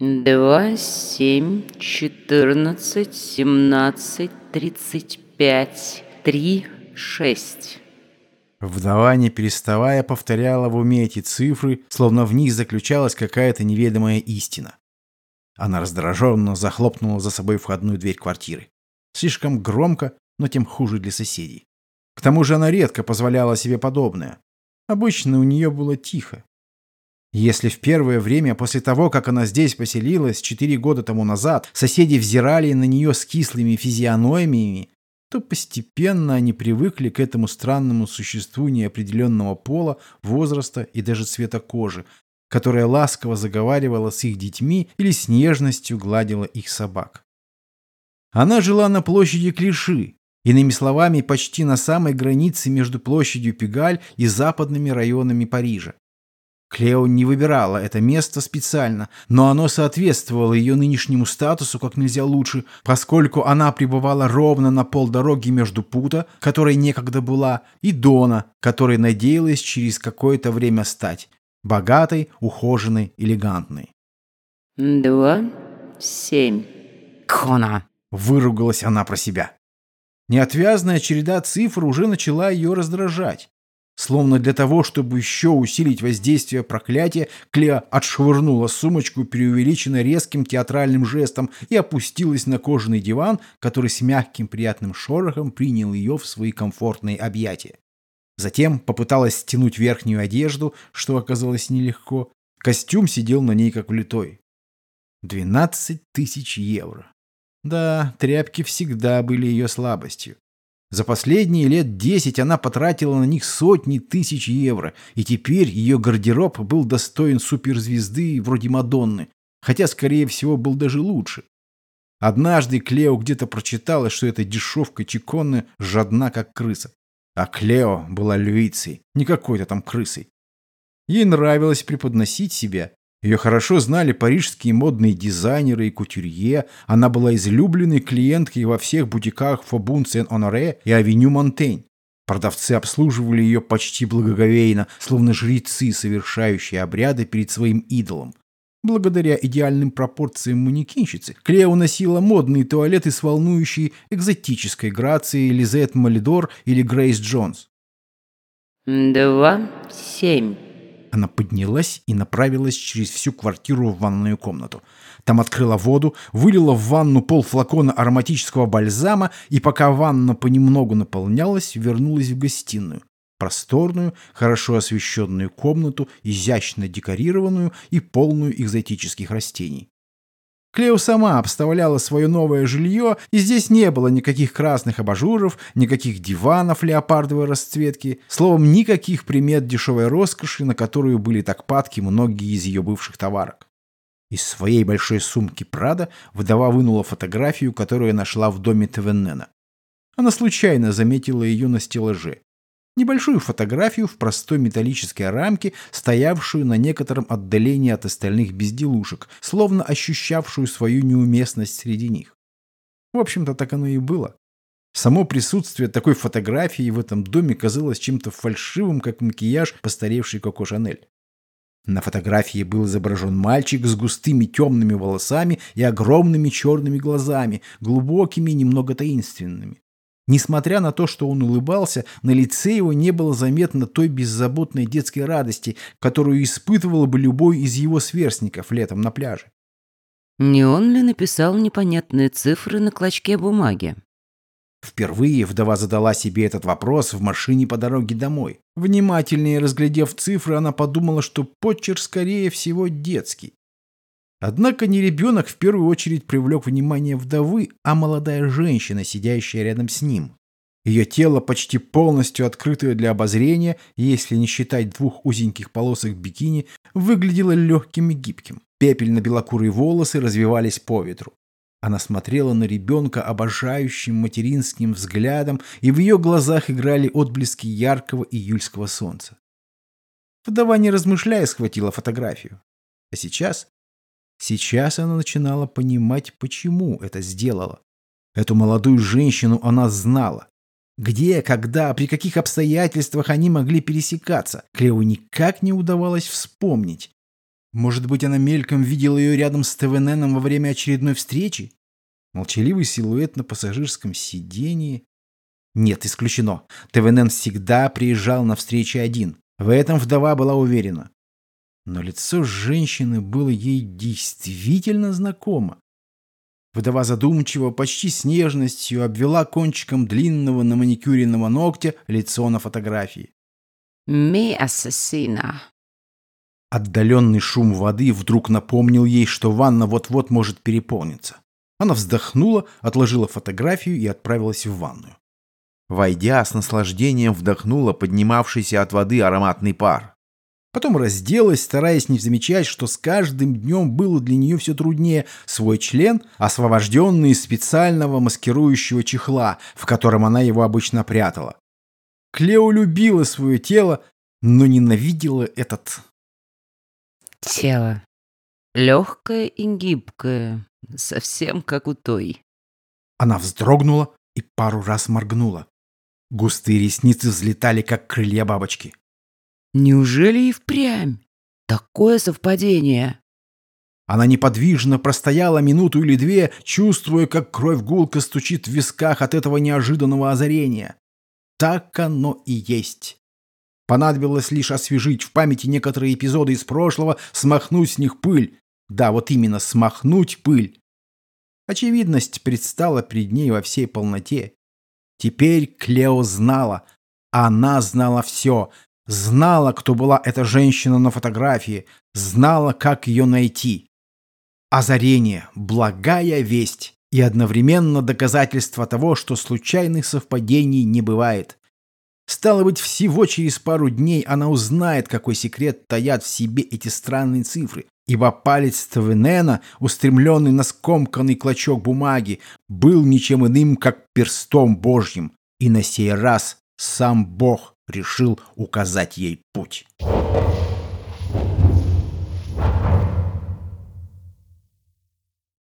Два, семь, четырнадцать, семнадцать, тридцать пять, три, шесть. Вдова, не переставая, повторяла в уме эти цифры, словно в них заключалась какая-то неведомая истина. Она раздраженно захлопнула за собой входную дверь квартиры. Слишком громко, но тем хуже для соседей. К тому же она редко позволяла себе подобное. Обычно у нее было тихо. Если в первое время после того, как она здесь поселилась четыре года тому назад, соседи взирали на нее с кислыми физиономиями, то постепенно они привыкли к этому странному существу неопределенного пола, возраста и даже цвета кожи, которая ласково заговаривала с их детьми или с нежностью гладила их собак. Она жила на площади Клиши, иными словами, почти на самой границе между площадью Пегаль и западными районами Парижа. Клео не выбирала это место специально, но оно соответствовало ее нынешнему статусу как нельзя лучше, поскольку она пребывала ровно на полдороги между Пута, которой некогда была, и Дона, которой надеялась через какое-то время стать богатой, ухоженной, элегантной. Два, семь. «Кона!» — выругалась она про себя. Неотвязная череда цифр уже начала ее раздражать. Словно для того, чтобы еще усилить воздействие проклятия, Клеа отшвырнула сумочку преувеличенно резким театральным жестом и опустилась на кожаный диван, который с мягким приятным шорохом принял ее в свои комфортные объятия. Затем попыталась стянуть верхнюю одежду, что оказалось нелегко. Костюм сидел на ней как влитой. Двенадцать тысяч евро. Да, тряпки всегда были ее слабостью. За последние лет десять она потратила на них сотни тысяч евро, и теперь ее гардероб был достоин суперзвезды вроде Мадонны, хотя, скорее всего, был даже лучше. Однажды Клео где-то прочитала, что эта дешевка Чиконны жадна, как крыса. А Клео была львицей, не какой-то там крысой. Ей нравилось преподносить себя, ее хорошо знали парижские модные дизайнеры и кутюрье. Она была излюбленной клиенткой во всех бутиках Фобун Сен-Оноре и Авеню Монтень. Продавцы обслуживали ее почти благоговейно, словно жрецы, совершающие обряды перед своим идолом. Благодаря идеальным пропорциям манекенщицы, Клео носила модные туалеты с волнующей экзотической грацией Лизет Малидор или Грейс Джонс. Два, семь. Она поднялась и направилась через всю квартиру в ванную комнату. Там открыла воду, вылила в ванну пол флакона ароматического бальзама и пока ванна понемногу наполнялась, вернулась в гостиную. Просторную, хорошо освещенную комнату, изящно декорированную и полную экзотических растений. Клео сама обставляла свое новое жилье, и здесь не было никаких красных абажуров, никаких диванов леопардовой расцветки, словом, никаких примет дешевой роскоши, на которую были так падки многие из ее бывших товарок. Из своей большой сумки Прада вдова вынула фотографию, которую нашла в доме Твеннена. Она случайно заметила ее на стеллаже небольшую фотографию в простой металлической рамке, стоявшую на некотором отдалении от остальных безделушек, словно ощущавшую свою неуместность среди них. В общем-то, так оно и было. Само присутствие такой фотографии в этом доме казалось чем-то фальшивым, как макияж постаревшей Коко Шанель. На фотографии был изображен мальчик с густыми темными волосами и огромными черными глазами, глубокими и немного таинственными. Несмотря на то, что он улыбался, на лице его не было заметно той беззаботной детской радости, которую испытывал бы любой из его сверстников летом на пляже. Не он ли написал непонятные цифры на клочке бумаги? Впервые вдова задала себе этот вопрос в машине по дороге домой. Внимательнее разглядев цифры, она подумала, что почерк, скорее всего, детский. Однако не ребенок в первую очередь привлек внимание вдовы, а молодая женщина, сидящая рядом с ним. Ее тело, почти полностью открытое для обозрения, если не считать двух узеньких полосок бикини, выглядело легким и гибким. Пепельно-белокурые волосы развивались по ветру. Она смотрела на ребенка обожающим материнским взглядом, и в ее глазах играли отблески яркого июльского солнца. Вдова, не размышляя, схватила фотографию. А сейчас Сейчас она начинала понимать, почему это сделала. Эту молодую женщину она знала. Где, когда, при каких обстоятельствах они могли пересекаться, Клео никак не удавалось вспомнить. Может быть, она мельком видела ее рядом с ТВНеном во время очередной встречи? Молчаливый силуэт на пассажирском сидении. Нет, исключено. ТВН всегда приезжал на встречи один. В этом вдова была уверена. Но лицо женщины было ей действительно знакомо. Вдова задумчиво, почти с нежностью обвела кончиком длинного на маникюренного ногтя лицо на фотографии. «Ми ассасина». Отдаленный шум воды вдруг напомнил ей, что ванна вот-вот может переполниться. Она вздохнула, отложила фотографию и отправилась в ванную. Войдя, с наслаждением вдохнула поднимавшийся от воды ароматный пар. Потом разделась, стараясь не замечать, что с каждым днем было для нее все труднее свой член, освобожденный из специального маскирующего чехла, в котором она его обычно прятала. Клео любила свое тело, но ненавидела этот... Тело. Легкое и гибкое, совсем как у той. Она вздрогнула и пару раз моргнула. Густые ресницы взлетали, как крылья бабочки. Неужели и впрямь? Такое совпадение. Она неподвижно простояла минуту или две, чувствуя, как кровь гулко стучит в висках от этого неожиданного озарения. Так оно и есть. Понадобилось лишь освежить в памяти некоторые эпизоды из прошлого, смахнуть с них пыль. Да, вот именно, смахнуть пыль. Очевидность предстала перед ней во всей полноте. Теперь Клео знала. Она знала все. Знала, кто была эта женщина на фотографии, знала, как ее найти. Озарение, благая весть и одновременно доказательство того, что случайных совпадений не бывает. Стало быть, всего через пару дней она узнает, какой секрет таят в себе эти странные цифры, ибо палец Твенена, устремленный на скомканный клочок бумаги, был ничем иным, как перстом Божьим, и на сей раз сам Бог решил указать ей путь.